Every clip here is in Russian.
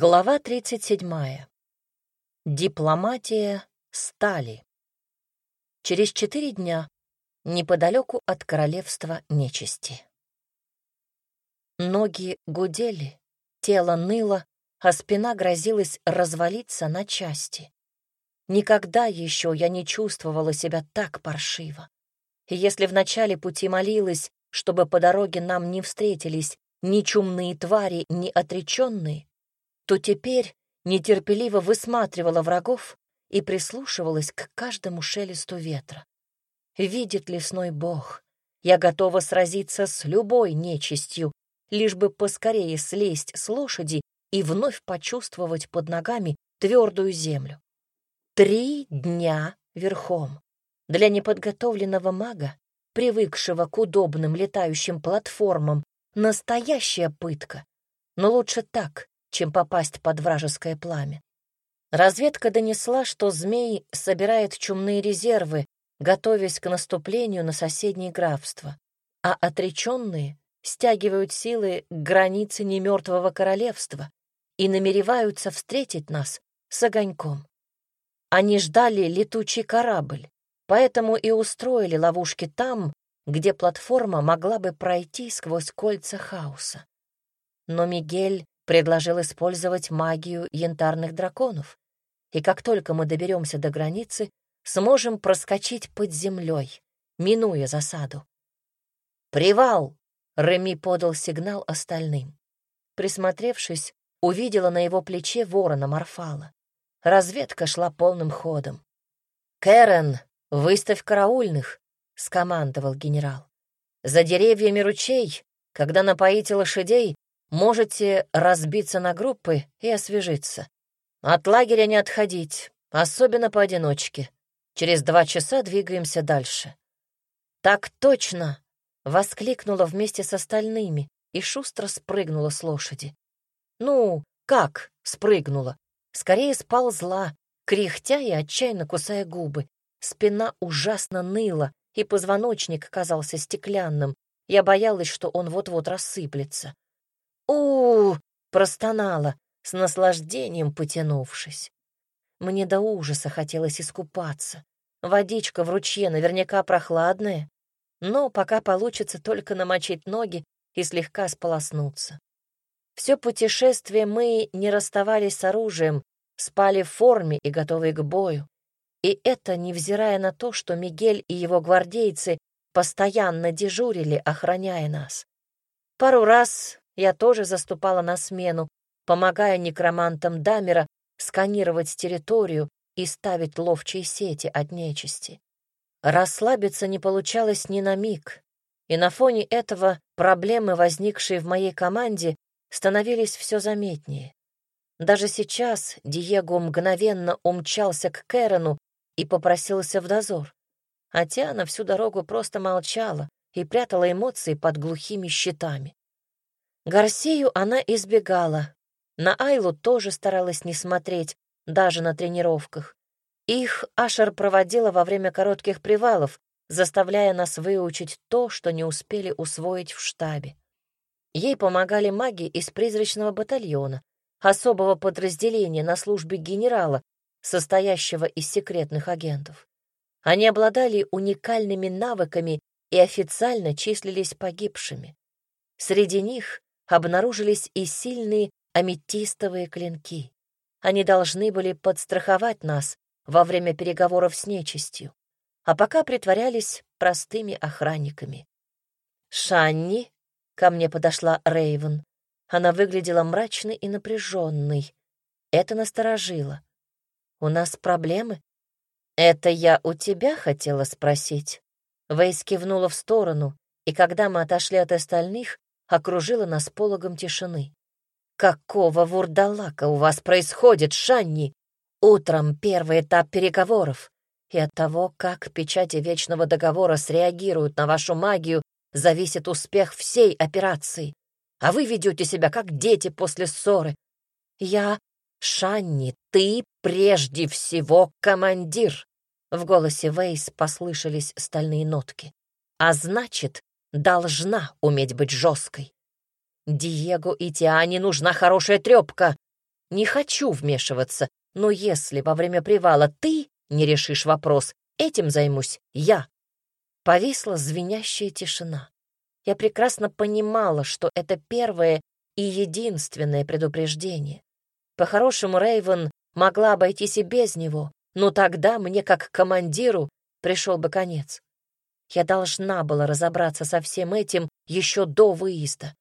Глава 37. Дипломатия стали. Через четыре дня неподалеку от королевства нечисти. Ноги гудели, тело ныло, а спина грозилась развалиться на части. Никогда еще я не чувствовала себя так паршиво. И если в начале пути молилась, чтобы по дороге нам не встретились ни чумные твари, ни отреченные, то теперь нетерпеливо высматривала врагов и прислушивалась к каждому шелесту ветра. Видит лесной бог, я готова сразиться с любой нечистью, лишь бы поскорее слезть с лошади и вновь почувствовать под ногами твердую землю. Три дня верхом. Для неподготовленного мага, привыкшего к удобным летающим платформам, настоящая пытка. Но лучше так, чем попасть под вражеское пламя. Разведка донесла, что змей собирает чумные резервы, готовясь к наступлению на соседние графства, а отреченные стягивают силы к границе немертвого королевства и намереваются встретить нас с огоньком. Они ждали летучий корабль, поэтому и устроили ловушки там, где платформа могла бы пройти сквозь кольца хаоса. Но Мигель предложил использовать магию янтарных драконов. И как только мы доберемся до границы, сможем проскочить под землей, минуя засаду. «Привал!» — Реми подал сигнал остальным. Присмотревшись, увидела на его плече ворона Марфала. Разведка шла полным ходом. «Кэрен, выставь караульных!» — скомандовал генерал. «За деревьями ручей, когда напоите лошадей, Можете разбиться на группы и освежиться. От лагеря не отходить, особенно поодиночке. Через два часа двигаемся дальше. «Так точно!» — воскликнула вместе с остальными и шустро спрыгнула с лошади. «Ну, как спрыгнула? Скорее сползла, кряхтя и отчаянно кусая губы. Спина ужасно ныла, и позвоночник казался стеклянным. Я боялась, что он вот-вот рассыплется у, простонала, с наслаждением потянувшись. Мне до ужаса хотелось искупаться. Водичка в ручье наверняка прохладная, но пока получится только намочить ноги и слегка сполоснуться. Все путешествие мы не расставались с оружием, спали в форме и готовые к бою. И это невзирая на то, что Мигель и его гвардейцы постоянно дежурили, охраняя нас. Пару раз я тоже заступала на смену, помогая некромантам Дамера сканировать территорию и ставить ловчие сети от нечисти. Расслабиться не получалось ни на миг, и на фоне этого проблемы, возникшие в моей команде, становились все заметнее. Даже сейчас Диего мгновенно умчался к Кэрону и попросился в дозор. А Тиана всю дорогу просто молчала и прятала эмоции под глухими щитами. Гарсию она избегала. На Айлу тоже старалась не смотреть, даже на тренировках. Их Ашер проводила во время коротких привалов, заставляя нас выучить то, что не успели усвоить в штабе. Ей помогали маги из призрачного батальона, особого подразделения на службе генерала, состоящего из секретных агентов. Они обладали уникальными навыками и официально числились погибшими. Среди них обнаружились и сильные аметистовые клинки. Они должны были подстраховать нас во время переговоров с нечистью, а пока притворялись простыми охранниками. «Шанни», — ко мне подошла Рейвен. Она выглядела мрачной и напряженной. Это насторожило. «У нас проблемы?» «Это я у тебя хотела спросить?» Вейс кивнула в сторону, и когда мы отошли от остальных, окружила нас пологом тишины. «Какого вурдалака у вас происходит, Шанни? Утром первый этап переговоров, и от того, как печати Вечного Договора среагируют на вашу магию, зависит успех всей операции. А вы ведете себя как дети после ссоры. Я, Шанни, ты прежде всего командир!» В голосе Вейс послышались стальные нотки. «А значит, должна уметь быть жесткой. Диего и Тиане нужна хорошая трепка. не хочу вмешиваться, но если во время привала ты не решишь вопрос, этим займусь я». Повисла звенящая тишина. Я прекрасно понимала, что это первое и единственное предупреждение. По-хорошему, Рейвен могла обойтись и без него, но тогда мне, как командиру, пришел бы конец. Я должна была разобраться со всем этим еще до выезда,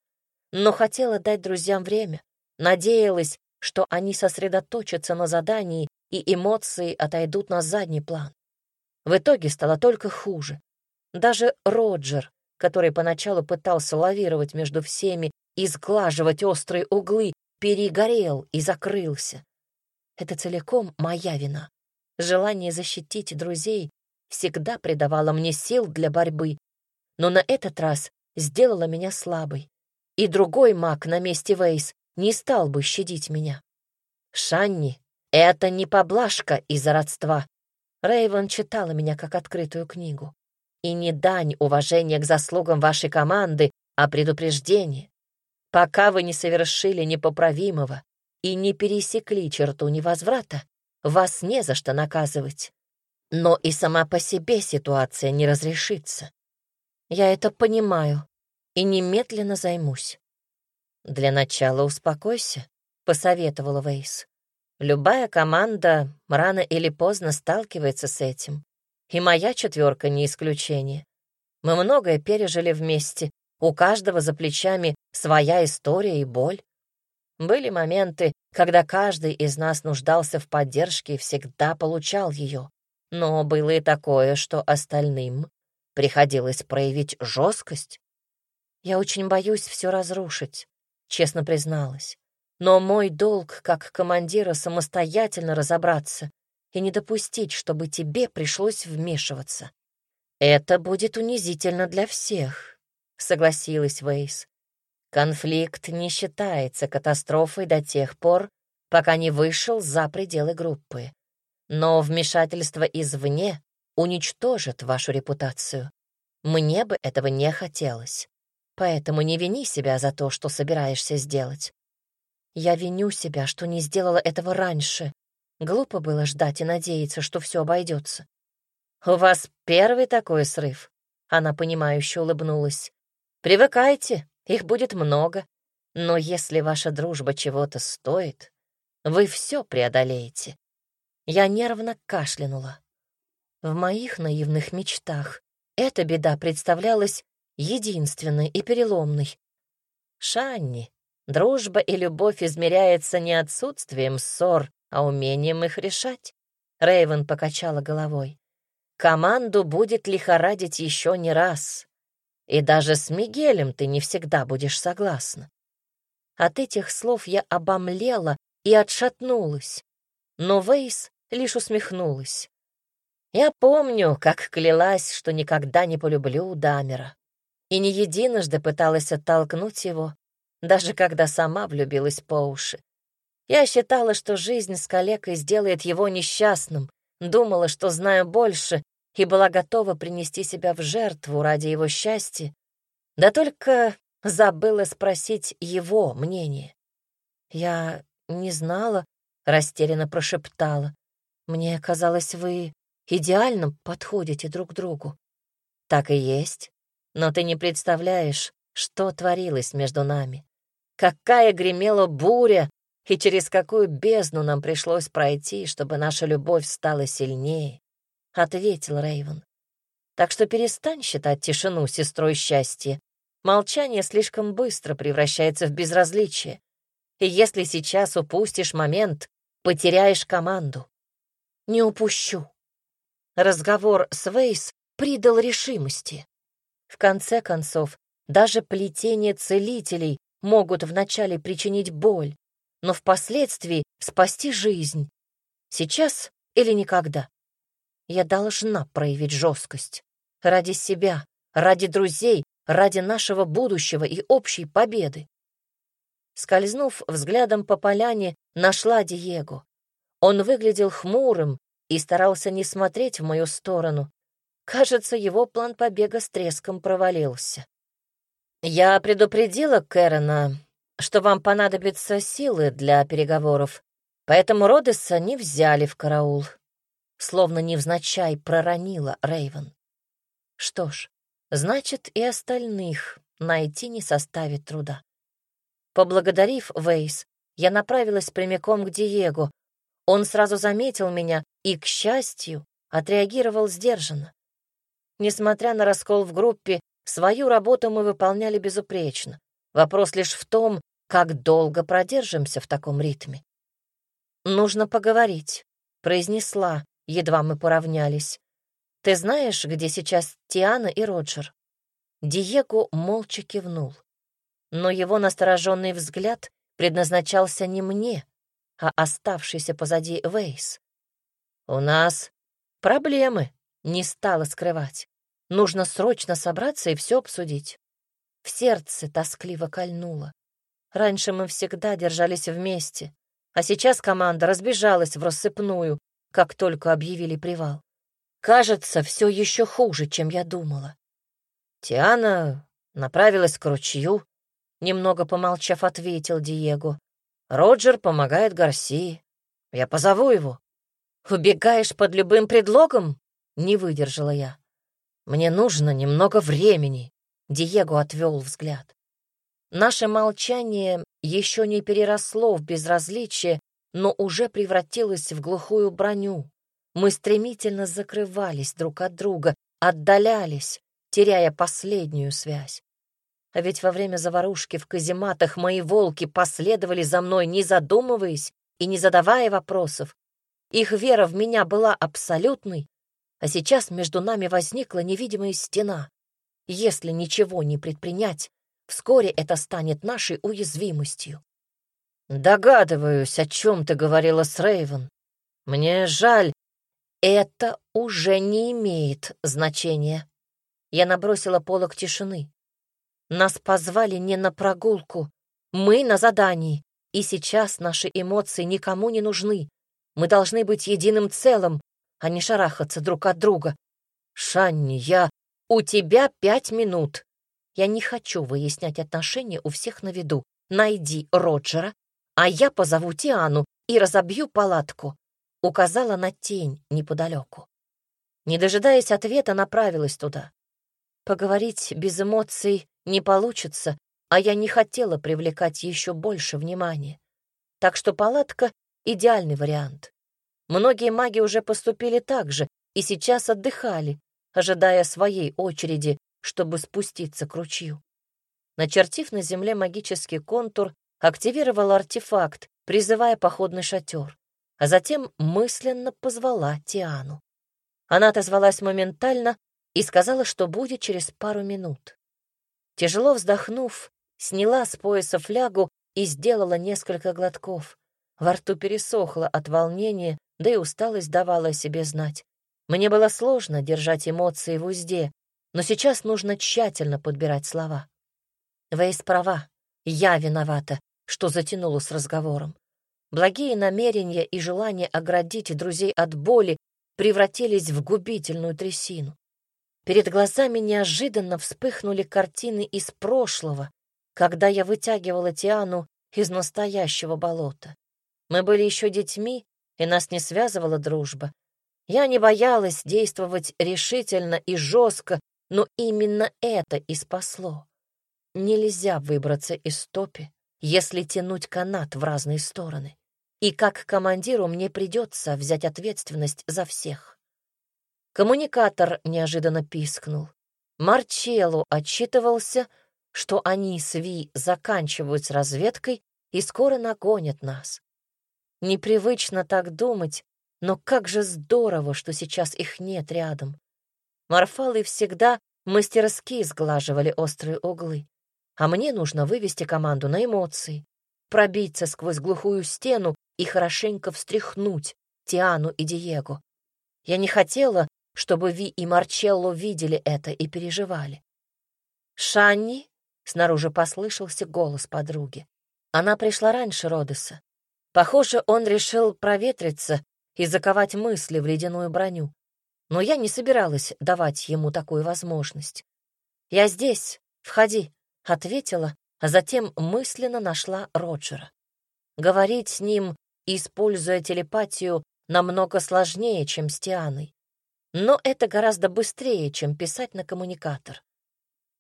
но хотела дать друзьям время, надеялась, что они сосредоточатся на задании и эмоции отойдут на задний план. В итоге стало только хуже. Даже Роджер, который поначалу пытался лавировать между всеми и сглаживать острые углы, перегорел и закрылся. Это целиком моя вина. Желание защитить друзей всегда придавало мне сил для борьбы, но на этот раз сделало меня слабой. И другой маг на месте Вейс не стал бы щадить меня. Шанни — это не поблажка из-за родства. Рейвен читала меня как открытую книгу. И не дань уважения к заслугам вашей команды, а предупреждение. Пока вы не совершили непоправимого и не пересекли черту невозврата, вас не за что наказывать. Но и сама по себе ситуация не разрешится. Я это понимаю и немедленно займусь. Для начала успокойся, посоветовала Вейс. Любая команда рано или поздно сталкивается с этим. И моя четверка не исключение. Мы многое пережили вместе, у каждого за плечами своя история и боль. Были моменты, когда каждый из нас нуждался в поддержке и всегда получал ее. Но было и такое, что остальным приходилось проявить жесткость. Я очень боюсь все разрушить, честно призналась. Но мой долг как командира самостоятельно разобраться и не допустить, чтобы тебе пришлось вмешиваться. Это будет унизительно для всех, согласилась Вейс. Конфликт не считается катастрофой до тех пор, пока не вышел за пределы группы. Но вмешательство извне уничтожит вашу репутацию. Мне бы этого не хотелось. Поэтому не вини себя за то, что собираешься сделать. Я виню себя, что не сделала этого раньше. Глупо было ждать и надеяться, что все обойдется. «У вас первый такой срыв?» Она понимающе улыбнулась. «Привыкайте, их будет много. Но если ваша дружба чего-то стоит, вы все преодолеете. Я нервно кашлянула. В моих наивных мечтах эта беда представлялась единственной и переломной. Шанни, дружба и любовь измеряется не отсутствием ссор, а умением их решать. Рейвен покачала головой. Команду будет лихорадить еще не раз. И даже с Мигелем ты не всегда будешь согласна. От этих слов я обомлела и отшатнулась. Но Вейс лишь усмехнулась. Я помню, как клялась, что никогда не полюблю Дамера. И не единожды пыталась оттолкнуть его, даже когда сама влюбилась по уши. Я считала, что жизнь с калекой сделает его несчастным, думала, что знаю больше, и была готова принести себя в жертву ради его счастья, да только забыла спросить его мнение. Я не знала, растерянно прошептала. Мне казалось, вы идеально подходите друг другу. Так и есть, но ты не представляешь, что творилось между нами. Какая гремела буря и через какую бездну нам пришлось пройти, чтобы наша любовь стала сильнее ответил Рейвен. Так что перестань считать тишину сестрой счастья. Молчание слишком быстро превращается в безразличие. И если сейчас упустишь момент, потеряешь команду. Не упущу. Разговор с Вейс придал решимости. В конце концов, даже плетение целителей могут вначале причинить боль, но впоследствии спасти жизнь. Сейчас или никогда. Я должна проявить жесткость. Ради себя, ради друзей, ради нашего будущего и общей победы. Скользнув взглядом по поляне, нашла Диего. Он выглядел хмурым и старался не смотреть в мою сторону. Кажется, его план побега с треском провалился. «Я предупредила Кэрона, что вам понадобятся силы для переговоров, поэтому Родеса не взяли в караул. Словно невзначай проронила Рейвен. Что ж, значит, и остальных найти не составит труда. Поблагодарив Вейс, я направилась прямиком к Диего. Он сразу заметил меня и, к счастью, отреагировал сдержанно. Несмотря на раскол в группе, свою работу мы выполняли безупречно. Вопрос лишь в том, как долго продержимся в таком ритме. «Нужно поговорить», — произнесла, едва мы поравнялись. «Ты знаешь, где сейчас Тиана и Роджер?» Диего молча кивнул. Но его настороженный взгляд предназначался не мне, а оставшийся позади Вейс. «У нас проблемы», — не стала скрывать. «Нужно срочно собраться и все обсудить». В сердце тоскливо кольнуло. Раньше мы всегда держались вместе, а сейчас команда разбежалась в рассыпную, как только объявили привал. Кажется, все еще хуже, чем я думала. Тиана направилась к ручью, немного помолчав, ответил Диего. Роджер помогает Гарсии. Я позову его. Убегаешь под любым предлогом? Не выдержала я. Мне нужно немного времени. Диего отвел взгляд. Наше молчание еще не переросло в безразличие, но уже превратилось в глухую броню. Мы стремительно закрывались друг от друга, отдалялись, теряя последнюю связь. А ведь во время заварушки в казематах мои волки последовали за мной, не задумываясь и не задавая вопросов. Их вера в меня была абсолютной, а сейчас между нами возникла невидимая стена. Если ничего не предпринять, вскоре это станет нашей уязвимостью. «Догадываюсь, о чем ты говорила с Рейвен. Мне жаль. Это уже не имеет значения. Я набросила полок тишины. Нас позвали не на прогулку. Мы на задании. И сейчас наши эмоции никому не нужны. Мы должны быть единым целым, а не шарахаться друг от друга. Шанни, я... У тебя пять минут. Я не хочу выяснять отношения у всех на виду. Найди Роджера, а я позову Тиану и разобью палатку. Указала на тень неподалеку. Не дожидаясь ответа, направилась туда. Поговорить без эмоций не получится, а я не хотела привлекать еще больше внимания. Так что палатка — идеальный вариант. Многие маги уже поступили так же и сейчас отдыхали, ожидая своей очереди, чтобы спуститься к ручью. Начертив на земле магический контур, активировал артефакт, призывая походный шатер, а затем мысленно позвала Тиану. Она отозвалась моментально и сказала, что будет через пару минут. Тяжело вздохнув, сняла с пояса флягу и сделала несколько глотков. Во рту пересохло от волнения, да и усталость давала о себе знать. Мне было сложно держать эмоции в узде, но сейчас нужно тщательно подбирать слова. Вейс права, я виновата, что затянула с разговором. Благие намерения и желание оградить друзей от боли превратились в губительную трясину. Перед глазами неожиданно вспыхнули картины из прошлого, когда я вытягивала Тиану из настоящего болота. Мы были еще детьми, и нас не связывала дружба. Я не боялась действовать решительно и жестко, но именно это и спасло. Нельзя выбраться из топи, если тянуть канат в разные стороны. И как командиру мне придется взять ответственность за всех. Коммуникатор неожиданно пискнул. Марчелло отчитывался, что они с Ви заканчивают с разведкой и скоро нагонят нас. Непривычно так думать, но как же здорово, что сейчас их нет рядом. Марфалы всегда мастерски сглаживали острые углы, а мне нужно вывести команду на эмоции, пробиться сквозь глухую стену и хорошенько встряхнуть Тиану и Диего. Я не хотела, чтобы Ви и Марчелло видели это и переживали. «Шанни?» — снаружи послышался голос подруги. Она пришла раньше Родеса. Похоже, он решил проветриться и заковать мысли в ледяную броню. Но я не собиралась давать ему такую возможность. «Я здесь, входи», — ответила а затем мысленно нашла Роджера. Говорить с ним, используя телепатию, намного сложнее, чем с Тианой. Но это гораздо быстрее, чем писать на коммуникатор.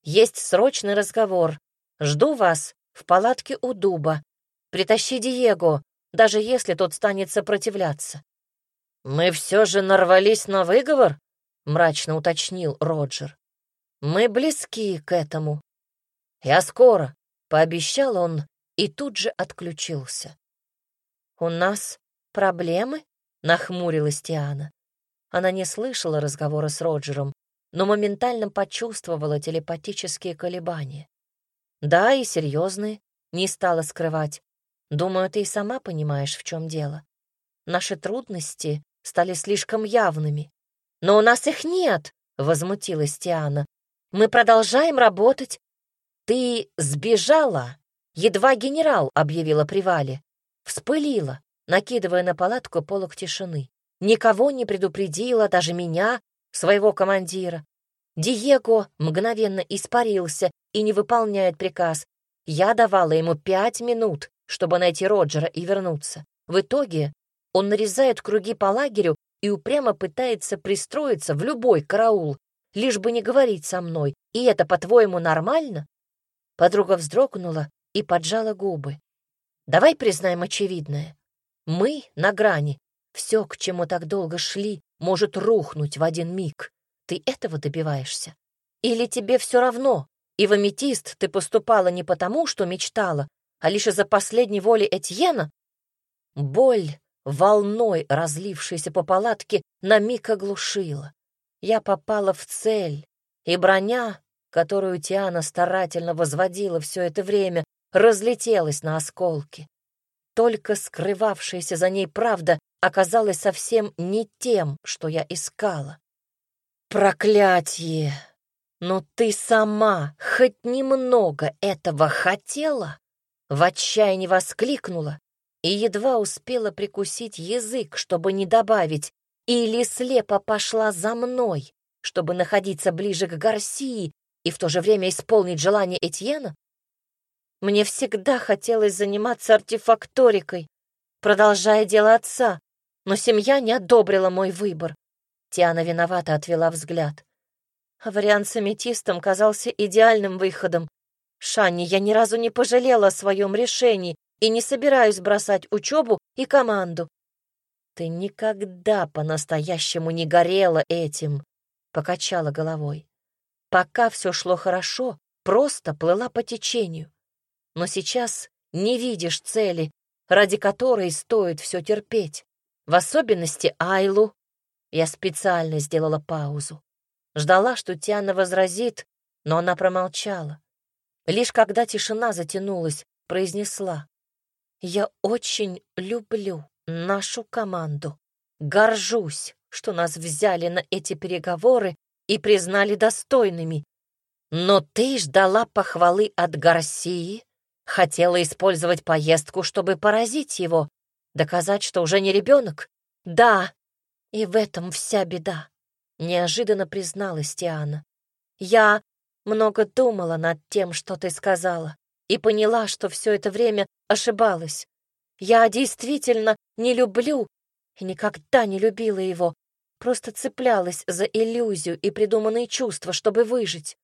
Есть срочный разговор. Жду вас в палатке у дуба. Притащи Диего, даже если тот станет сопротивляться. «Мы все же нарвались на выговор?» — мрачно уточнил Роджер. «Мы близки к этому. Я скоро», — пообещал он и тут же отключился. «У нас проблемы?» — нахмурилась Тиана. Она не слышала разговора с Роджером, но моментально почувствовала телепатические колебания. Да, и серьезные, не стала скрывать. Думаю, ты и сама понимаешь, в чем дело. Наши трудности стали слишком явными. Но у нас их нет, возмутилась Тиана. Мы продолжаем работать. Ты сбежала, едва генерал объявила привале. Вспылила, накидывая на палатку полок тишины. Никого не предупредила, даже меня, своего командира. Диего мгновенно испарился и не выполняет приказ. Я давала ему пять минут, чтобы найти Роджера и вернуться. В итоге он нарезает круги по лагерю и упрямо пытается пристроиться в любой караул, лишь бы не говорить со мной. И это, по-твоему, нормально? Подруга вздрогнула и поджала губы. Давай признаем очевидное. Мы на грани. Все, к чему так долго шли, может рухнуть в один миг. Ты этого добиваешься? Или тебе все равно, и в аметист ты поступала не потому, что мечтала, а лишь из-за последней воли Этьена? Боль, волной разлившаяся по палатке, на миг оглушила. Я попала в цель, и броня, которую Тиана старательно возводила все это время, разлетелась на осколки. Только скрывавшаяся за ней правда оказалась совсем не тем, что я искала. Проклятье! Но ты сама хоть немного этого хотела? В отчаянии воскликнула и едва успела прикусить язык, чтобы не добавить, или слепо пошла за мной, чтобы находиться ближе к Гарсии и в то же время исполнить желание Этьена? Мне всегда хотелось заниматься артефакторикой, продолжая дело отца, но семья не одобрила мой выбор. Тиана виновато отвела взгляд. Вариант с аметистом казался идеальным выходом. Шанни, я ни разу не пожалела о своем решении и не собираюсь бросать учебу и команду. Ты никогда по-настоящему не горела этим, покачала головой. Пока все шло хорошо, просто плыла по течению. Но сейчас не видишь цели, ради которой стоит все терпеть. В особенности Айлу я специально сделала паузу. Ждала, что Тиана возразит, но она промолчала. Лишь когда тишина затянулась, произнесла. «Я очень люблю нашу команду. Горжусь, что нас взяли на эти переговоры и признали достойными. Но ты ждала похвалы от Гарсии, хотела использовать поездку, чтобы поразить его, доказать, что уже не ребенок. Да, и в этом вся беда, неожиданно призналась Тиана. Я много думала над тем, что ты сказала, и поняла, что все это время ошибалась. Я действительно не люблю и никогда не любила его, просто цеплялась за иллюзию и придуманные чувства, чтобы выжить.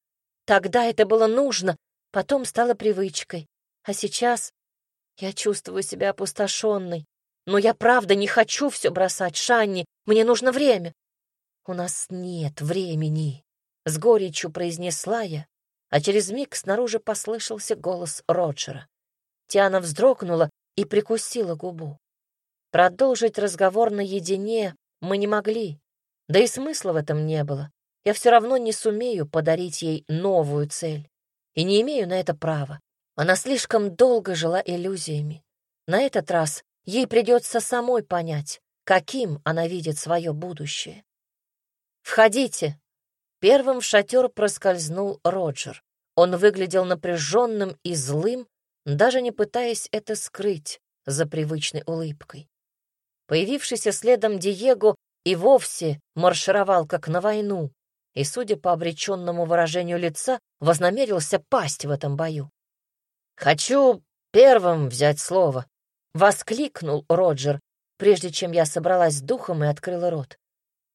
Тогда это было нужно, потом стало привычкой. А сейчас я чувствую себя опустошенной, но я правда не хочу все бросать, Шанни. Мне нужно время. У нас нет времени, с горечью произнесла я, а через миг снаружи послышался голос Роджера. Тиана вздрогнула и прикусила губу. Продолжить разговор наедине мы не могли, да и смысла в этом не было. Я все равно не сумею подарить ей новую цель и не имею на это права. Она слишком долго жила иллюзиями. На этот раз Ей придется самой понять, каким она видит свое будущее. «Входите!» Первым в шатер проскользнул Роджер. Он выглядел напряженным и злым, даже не пытаясь это скрыть за привычной улыбкой. Появившийся следом Диего и вовсе маршировал как на войну, и, судя по обреченному выражению лица, вознамерился пасть в этом бою. «Хочу первым взять слово», — воскликнул Роджер, прежде чем я собралась с духом и открыла рот.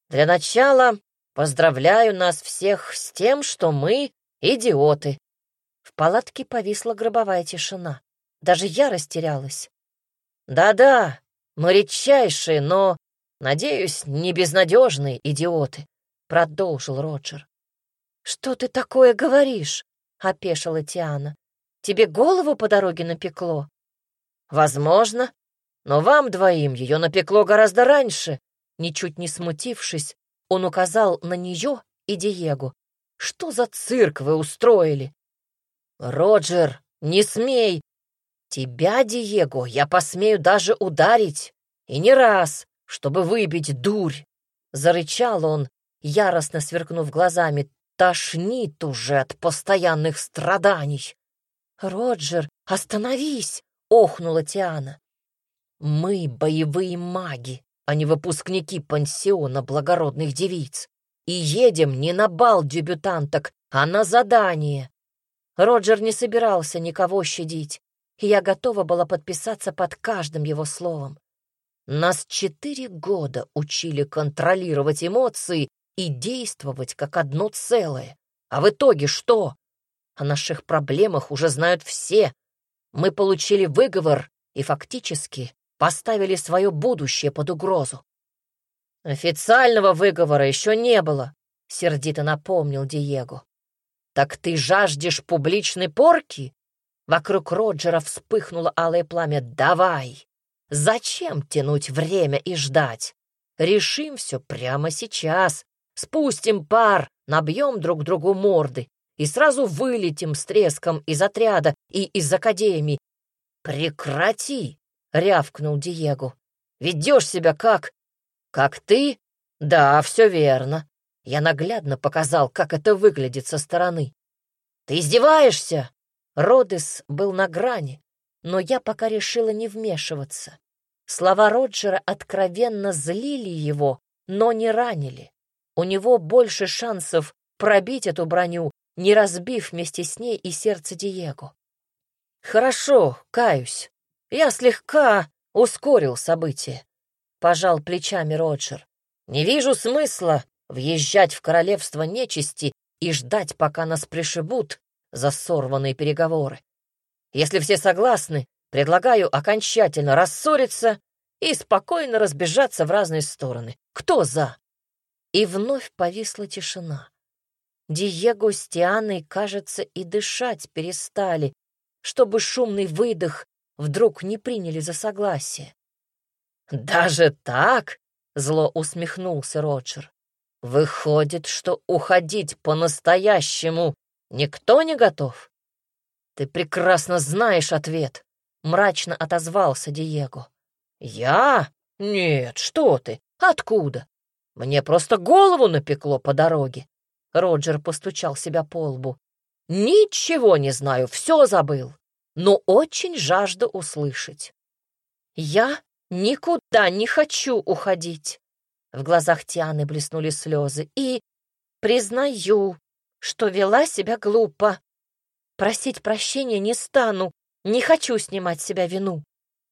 «Для начала поздравляю нас всех с тем, что мы идиоты». В палатке повисла гробовая тишина. Даже я растерялась. «Да-да, мы редчайшие, но, надеюсь, не безнадежные идиоты», — продолжил Роджер. «Что ты такое говоришь?» — опешила Тиана. «Тебе голову по дороге напекло?» «Возможно, но вам двоим ее напекло гораздо раньше». Ничуть не смутившись, он указал на нее и Диего. «Что за цирк вы устроили?» «Роджер, не смей!» «Тебя, Диего, я посмею даже ударить, и не раз, чтобы выбить дурь!» Зарычал он, яростно сверкнув глазами. «Тошнит уже от постоянных страданий!» «Роджер, остановись!» — охнула Тиана. «Мы боевые маги, а не выпускники пансиона благородных девиц, и едем не на бал дебютанток, а на задание!» Роджер не собирался никого щадить, и я готова была подписаться под каждым его словом. Нас четыре года учили контролировать эмоции и действовать как одно целое. А в итоге что? О наших проблемах уже знают все. Мы получили выговор и фактически поставили свое будущее под угрозу. «Официального выговора еще не было», — сердито напомнил Диего. «Так ты жаждешь публичной порки?» Вокруг Роджера вспыхнуло алое пламя. «Давай! Зачем тянуть время и ждать? Решим все прямо сейчас. Спустим пар, набьем друг другу морды и сразу вылетим с треском из отряда и из академии. Прекрати!» — рявкнул Диего. «Ведешь себя как... как ты? Да, все верно. Я наглядно показал, как это выглядит со стороны. Ты издеваешься?» Родес был на грани, но я пока решила не вмешиваться. Слова Роджера откровенно злили его, но не ранили. У него больше шансов пробить эту броню, не разбив вместе с ней и сердце Диего. «Хорошо, каюсь. Я слегка ускорил события», — пожал плечами Роджер. «Не вижу смысла въезжать в королевство нечисти и ждать, пока нас пришибут, за сорванные переговоры. Если все согласны, предлагаю окончательно рассориться и спокойно разбежаться в разные стороны. Кто за? И вновь повисла тишина. Диего с Тианой, кажется, и дышать перестали, чтобы шумный выдох вдруг не приняли за согласие. «Даже так?» — зло усмехнулся Роджер. «Выходит, что уходить по-настоящему Никто не готов? Ты прекрасно знаешь ответ, мрачно отозвался Диего. Я? Нет, что ты? Откуда? Мне просто голову напекло по дороге. Роджер постучал себя по лбу. Ничего не знаю, все забыл, но очень жажду услышать. Я никуда не хочу уходить. В глазах Тианы блеснули слезы. И, признаю, что вела себя глупо. Просить прощения не стану, не хочу снимать с себя вину.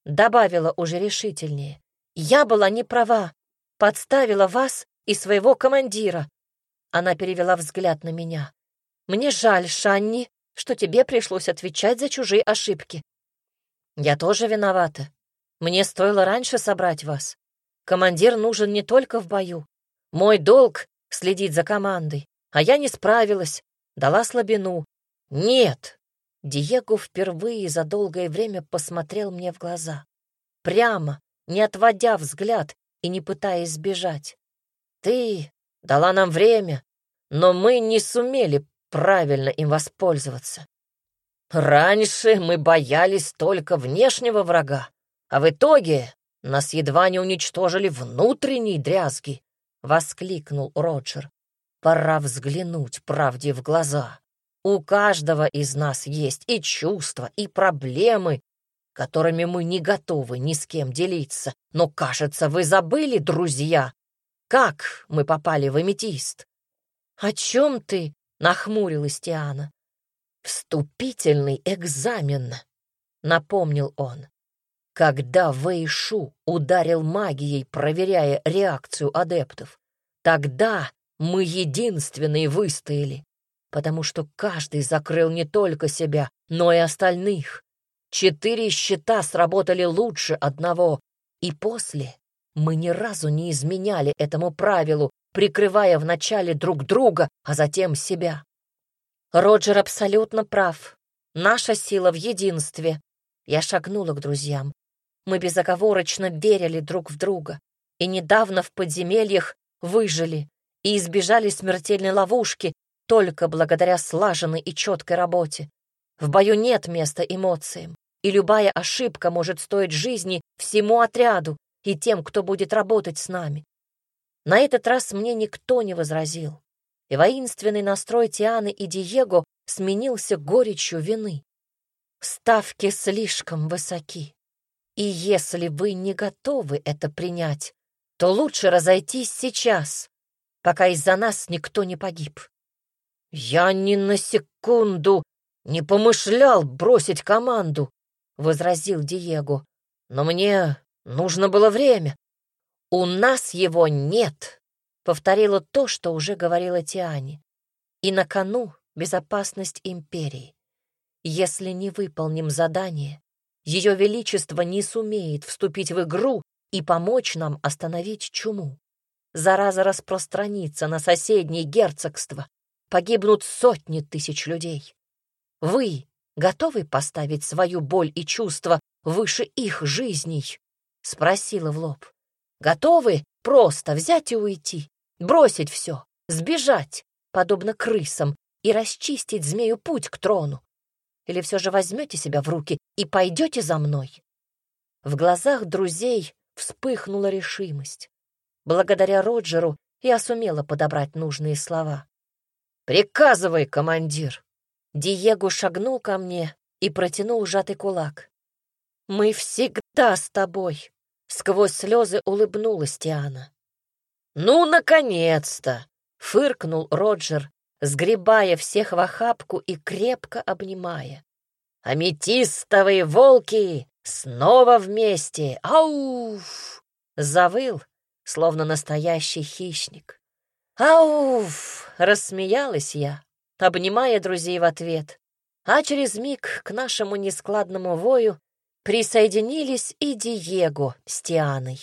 Добавила уже решительнее. Я была не права, подставила вас и своего командира. Она перевела взгляд на меня. Мне жаль, Шанни, что тебе пришлось отвечать за чужие ошибки. Я тоже виновата. Мне стоило раньше собрать вас. Командир нужен не только в бою. Мой долг — следить за командой. А я не справилась, дала слабину. Нет! Диего впервые за долгое время посмотрел мне в глаза. Прямо, не отводя взгляд и не пытаясь сбежать. Ты дала нам время, но мы не сумели правильно им воспользоваться. Раньше мы боялись только внешнего врага, а в итоге нас едва не уничтожили внутренние дрязги, — воскликнул Роджер. Пора взглянуть правде в глаза. У каждого из нас есть и чувства, и проблемы, которыми мы не готовы ни с кем делиться. Но, кажется, вы забыли, друзья, как мы попали в аметист. «О чем ты?» — нахмурилась Тиана. «Вступительный экзамен», — напомнил он. Когда Вэйшу ударил магией, проверяя реакцию адептов, тогда мы единственные выстояли, потому что каждый закрыл не только себя, но и остальных. Четыре щита сработали лучше одного, и после мы ни разу не изменяли этому правилу, прикрывая вначале друг друга, а затем себя. Роджер абсолютно прав. Наша сила в единстве. Я шагнула к друзьям. Мы безоговорочно верили друг в друга. И недавно в подземельях выжили и избежали смертельной ловушки только благодаря слаженной и четкой работе. В бою нет места эмоциям, и любая ошибка может стоить жизни всему отряду и тем, кто будет работать с нами. На этот раз мне никто не возразил, и воинственный настрой Тианы и Диего сменился горечью вины. Ставки слишком высоки, и если вы не готовы это принять, то лучше разойтись сейчас, пока из-за нас никто не погиб. Я ни на секунду не помышлял бросить команду, возразил Диего. Но мне нужно было время. У нас его нет, повторила то, что уже говорила Тиане. И на кону безопасность империи. Если не выполним задание, ее Величество не сумеет вступить в игру и помочь нам остановить чуму. Зараза распространится на соседние герцогства, погибнут сотни тысяч людей. Вы готовы поставить свою боль и чувства выше их жизней? Спросила в лоб. Готовы просто взять и уйти, бросить все, сбежать, подобно крысам, и расчистить змею путь к трону? Или все же возьмете себя в руки и пойдете за мной? В глазах друзей вспыхнула решимость. Благодаря Роджеру я сумела подобрать нужные слова. «Приказывай, командир!» Диего шагнул ко мне и протянул сжатый кулак. «Мы всегда с тобой!» Сквозь слезы улыбнулась Тиана. «Ну, наконец-то!» — фыркнул Роджер, сгребая всех в охапку и крепко обнимая. «Аметистовые волки снова вместе! Ауф!» Завыл, словно настоящий хищник. «Ауф!» — рассмеялась я, обнимая друзей в ответ, а через миг к нашему нескладному вою присоединились и Диего с Тианой.